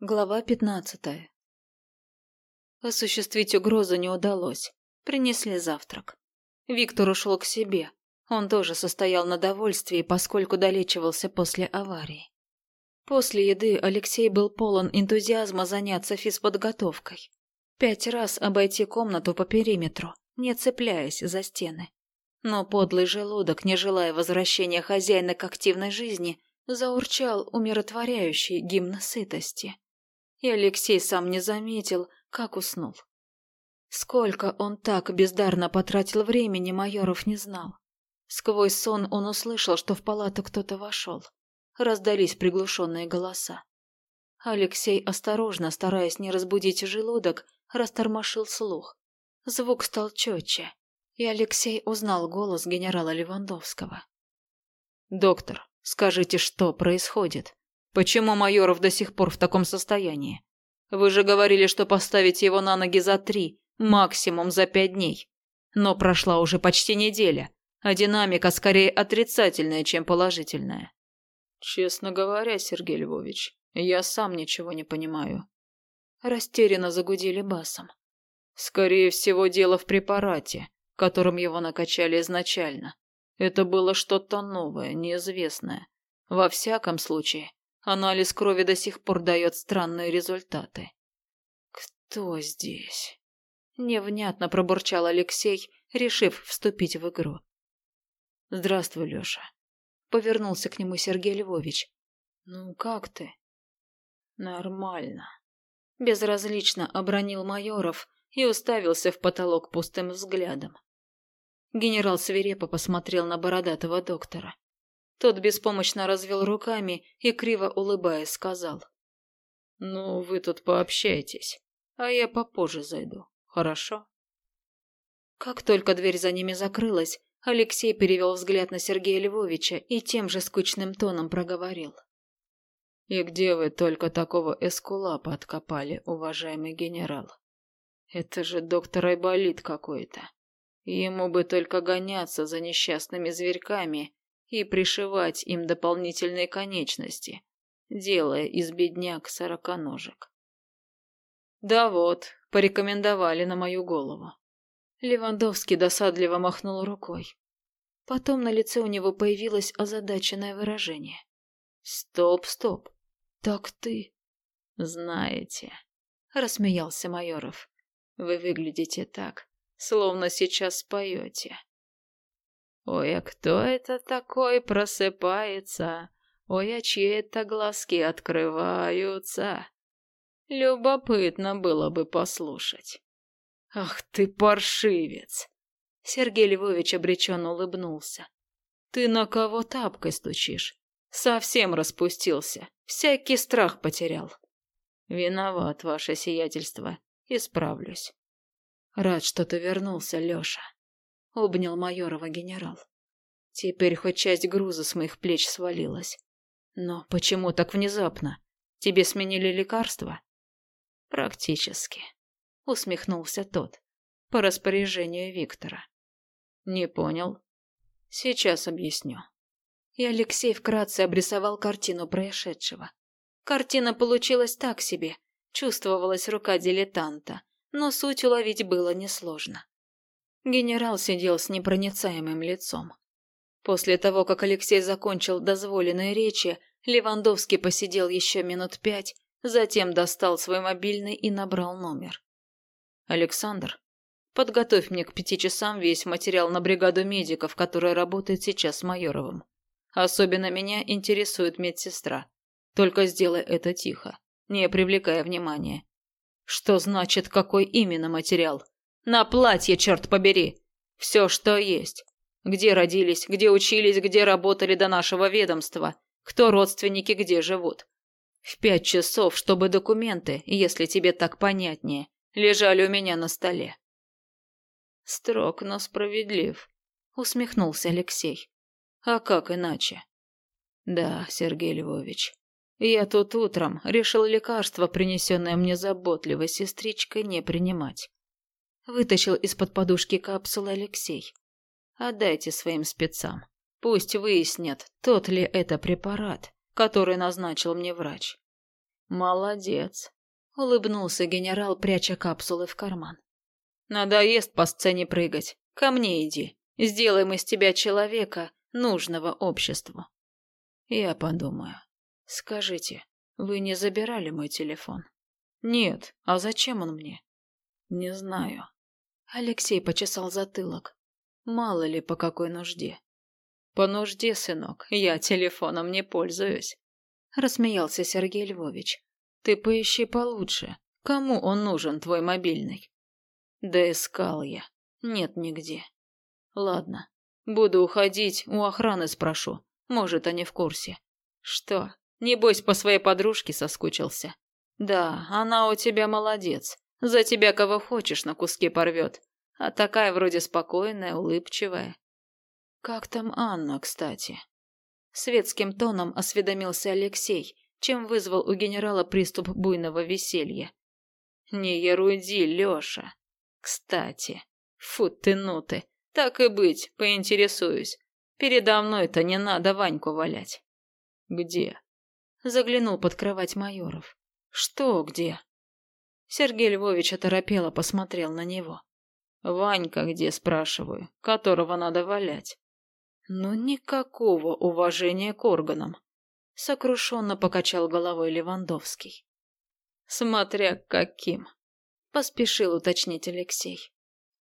Глава пятнадцатая. Осуществить угрозу не удалось. Принесли завтрак. Виктор ушел к себе. Он тоже состоял на довольствии, поскольку долечивался после аварии. После еды Алексей был полон энтузиазма заняться физподготовкой. Пять раз обойти комнату по периметру, не цепляясь за стены. Но подлый желудок, не желая возвращения хозяина к активной жизни, заурчал умиротворяющий гимн сытости и Алексей сам не заметил, как уснул. Сколько он так бездарно потратил времени, Майоров не знал. Сквозь сон он услышал, что в палату кто-то вошел. Раздались приглушенные голоса. Алексей, осторожно, стараясь не разбудить желудок, растормошил слух. Звук стал четче, и Алексей узнал голос генерала Левандовского. «Доктор, скажите, что происходит?» Почему Майоров до сих пор в таком состоянии? Вы же говорили, что поставите его на ноги за три, максимум за пять дней. Но прошла уже почти неделя, а динамика скорее отрицательная, чем положительная. Честно говоря, Сергей Львович, я сам ничего не понимаю. Растерянно загудели басом. Скорее всего, дело в препарате, которым его накачали изначально. Это было что-то новое, неизвестное. Во всяком случае, Анализ крови до сих пор дает странные результаты. «Кто здесь?» Невнятно пробурчал Алексей, решив вступить в игру. «Здравствуй, Леша». Повернулся к нему Сергей Львович. «Ну, как ты?» «Нормально». Безразлично обронил Майоров и уставился в потолок пустым взглядом. Генерал свирепо посмотрел на бородатого доктора. Тот беспомощно развел руками и, криво улыбаясь, сказал. «Ну, вы тут пообщайтесь, а я попозже зайду, хорошо?» Как только дверь за ними закрылась, Алексей перевел взгляд на Сергея Львовича и тем же скучным тоном проговорил. «И где вы только такого эскулапа откопали, уважаемый генерал? Это же доктор Айболит какой-то. Ему бы только гоняться за несчастными зверьками и пришивать им дополнительные конечности, делая из бедняк сороконожек. Да вот, порекомендовали на мою голову. Левандовский досадливо махнул рукой. Потом на лице у него появилось озадаченное выражение. «Стоп, стоп. Так ты...» «Знаете...» — рассмеялся Майоров. «Вы выглядите так, словно сейчас споете. Ой, а кто это такой просыпается? Ой, а чьи это глазки открываются? Любопытно было бы послушать. Ах ты паршивец! Сергей Львович обреченно улыбнулся. Ты на кого тапкой стучишь? Совсем распустился, всякий страх потерял. Виноват, ваше сиятельство, исправлюсь. Рад, что ты вернулся, Леша обнял Майорова генерал. Теперь хоть часть груза с моих плеч свалилась. Но почему так внезапно? Тебе сменили лекарства? Практически, усмехнулся тот. По распоряжению Виктора. Не понял. Сейчас объясню. И Алексей вкратце обрисовал картину происшедшего. Картина получилась так себе. Чувствовалась рука дилетанта, но суть уловить было несложно. Генерал сидел с непроницаемым лицом. После того, как Алексей закончил дозволенные речи, Левандовский посидел еще минут пять, затем достал свой мобильный и набрал номер. «Александр, подготовь мне к пяти часам весь материал на бригаду медиков, которая работает сейчас с Майоровым. Особенно меня интересует медсестра. Только сделай это тихо, не привлекая внимания. Что значит, какой именно материал? На платье, черт побери. Все, что есть. Где родились, где учились, где работали до нашего ведомства, кто родственники, где живут. В пять часов, чтобы документы, если тебе так понятнее, лежали у меня на столе. Строг, но справедлив, усмехнулся Алексей. А как иначе? Да, Сергей Львович. Я тут утром решил лекарство, принесенное мне заботливой сестричкой, не принимать. Вытащил из-под подушки капсулы Алексей. Отдайте своим спецам. Пусть выяснят, тот ли это препарат, который назначил мне врач. Молодец, улыбнулся генерал, пряча капсулы в карман. Надоест по сцене прыгать. Ко мне иди. Сделаем из тебя человека, нужного обществу. Я подумаю. Скажите, вы не забирали мой телефон? Нет. А зачем он мне? Не знаю. Алексей почесал затылок. Мало ли по какой нужде. По нужде, сынок, я телефоном не пользуюсь. Рассмеялся Сергей Львович. Ты поищи получше. Кому он нужен, твой мобильный? Да искал я. Нет нигде. Ладно. Буду уходить, у охраны спрошу. Может, они в курсе. Что, небось по своей подружке соскучился? Да, она у тебя молодец. За тебя кого хочешь на куски порвет. А такая вроде спокойная, улыбчивая. Как там Анна, кстати? Светским тоном осведомился Алексей, чем вызвал у генерала приступ буйного веселья. Не еруди, Лёша. Кстати, фу ты ну ты. Так и быть, поинтересуюсь. Передо мной-то не надо Ваньку валять. Где? Заглянул под кровать майоров. Что где? Сергей Львович оторопело посмотрел на него. Ванька где, спрашиваю, которого надо валять? Ну, никакого уважения к органам. Сокрушенно покачал головой Левандовский. Смотря каким. Поспешил уточнить Алексей.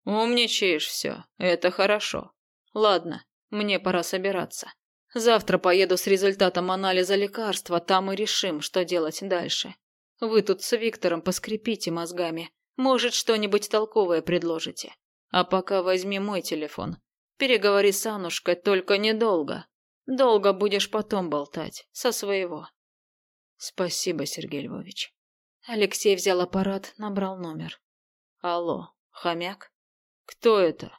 Умничаешь все, это хорошо. Ладно, мне пора собираться. Завтра поеду с результатом анализа лекарства, там и решим, что делать дальше. Вы тут с Виктором поскрипите мозгами. Может, что-нибудь толковое предложите. А пока возьми мой телефон. Переговори с Анушкой, только недолго. Долго будешь потом болтать, со своего. Спасибо, Сергей Львович. Алексей взял аппарат, набрал номер. Алло, хомяк? Кто это?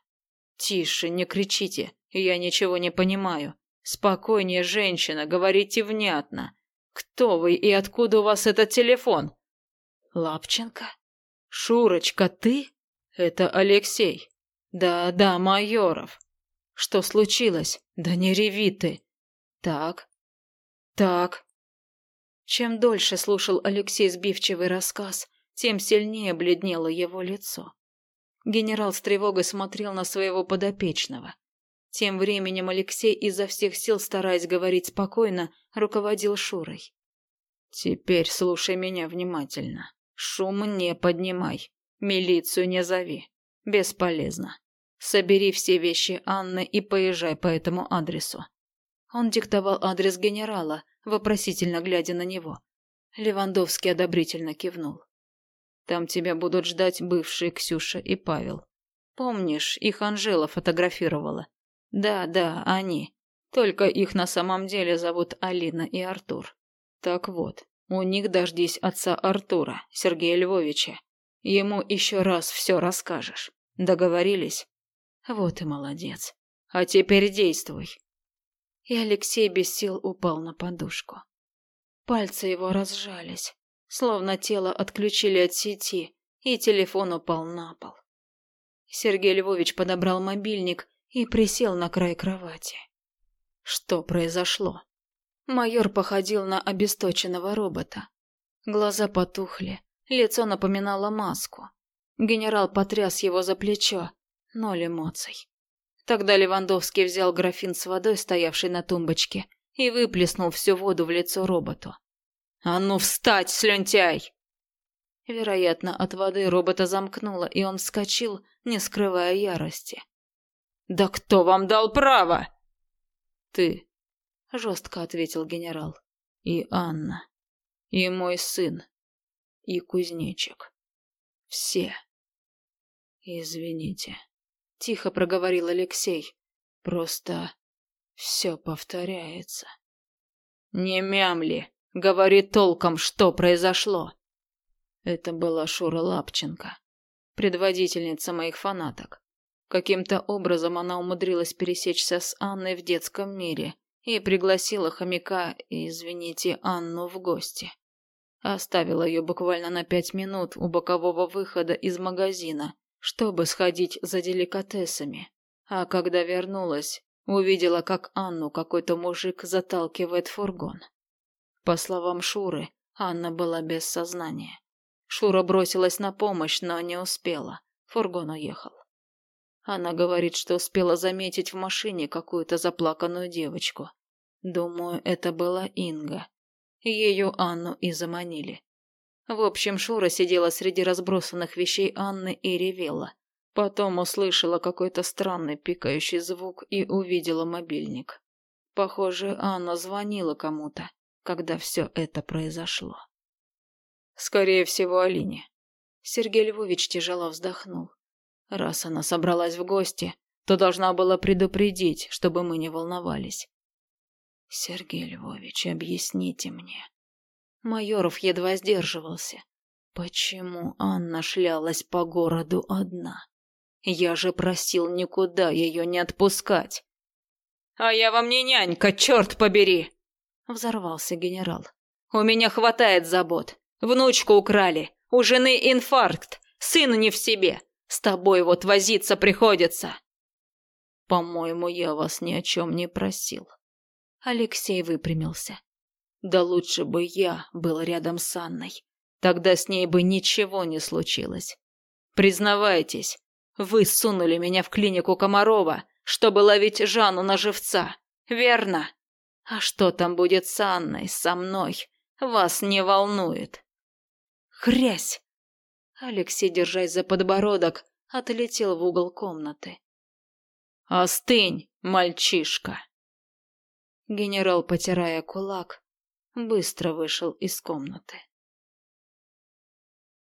Тише, не кричите, я ничего не понимаю. Спокойнее, женщина, говорите внятно. Кто вы и откуда у вас этот телефон? Лапченко? Шурочка, ты? Это Алексей. Да, да, Майоров. Что случилось? Да не реви ты. Так. Так. Чем дольше слушал Алексей сбивчивый рассказ, тем сильнее бледнело его лицо. Генерал с тревогой смотрел на своего подопечного. Тем временем Алексей изо всех сил, стараясь говорить спокойно, руководил Шурой. «Теперь слушай меня внимательно. Шум не поднимай. Милицию не зови. Бесполезно. Собери все вещи Анны и поезжай по этому адресу». Он диктовал адрес генерала, вопросительно глядя на него. Левандовский одобрительно кивнул. «Там тебя будут ждать бывшие Ксюша и Павел. Помнишь, их Анжела фотографировала? Да, да, они. Только их на самом деле зовут Алина и Артур. Так вот, у них дождись отца Артура, Сергея Львовича. Ему еще раз все расскажешь. Договорились? Вот и молодец. А теперь действуй. И Алексей без сил упал на подушку. Пальцы его разжались, словно тело отключили от сети, и телефон упал на пол. Сергей Львович подобрал мобильник и присел на край кровати. Что произошло? Майор походил на обесточенного робота. Глаза потухли, лицо напоминало маску. Генерал потряс его за плечо, ноль эмоций. Тогда Левандовский взял графин с водой, стоявший на тумбочке, и выплеснул всю воду в лицо роботу. «А ну встать, слюнтяй!» Вероятно, от воды робота замкнуло, и он вскочил, не скрывая ярости. «Да кто вам дал право?» «Ты», — жестко ответил генерал. «И Анна. И мой сын. И кузнечик. Все. Извините», — тихо проговорил Алексей. «Просто все повторяется». «Не мямли. Говори толком, что произошло». Это была Шура Лапченко, предводительница моих фанаток. Каким-то образом она умудрилась пересечься с Анной в детском мире и пригласила хомяка, извините, Анну в гости. Оставила ее буквально на пять минут у бокового выхода из магазина, чтобы сходить за деликатесами. А когда вернулась, увидела, как Анну какой-то мужик заталкивает в фургон. По словам Шуры, Анна была без сознания. Шура бросилась на помощь, но не успела. Фургон уехал. Она говорит, что успела заметить в машине какую-то заплаканную девочку. Думаю, это была Инга. Ее Анну и заманили. В общем, Шура сидела среди разбросанных вещей Анны и ревела. Потом услышала какой-то странный пикающий звук и увидела мобильник. Похоже, Анна звонила кому-то, когда все это произошло. Скорее всего, Алине. Сергей Львович тяжело вздохнул. Раз она собралась в гости, то должна была предупредить, чтобы мы не волновались. Сергей Львович, объясните мне. Майоров едва сдерживался. Почему Анна шлялась по городу одна? Я же просил никуда ее не отпускать. А я вам не нянька, черт побери! Взорвался генерал. У меня хватает забот. Внучку украли. У жены инфаркт. Сын не в себе. С тобой вот возиться приходится. По-моему, я вас ни о чем не просил. Алексей выпрямился. Да лучше бы я был рядом с Анной. Тогда с ней бы ничего не случилось. Признавайтесь, вы сунули меня в клинику Комарова, чтобы ловить Жанну на живца, верно? А что там будет с Анной, со мной, вас не волнует. Хрясь! Алексей, держась за подбородок, отлетел в угол комнаты. «Остынь, мальчишка!» Генерал, потирая кулак, быстро вышел из комнаты.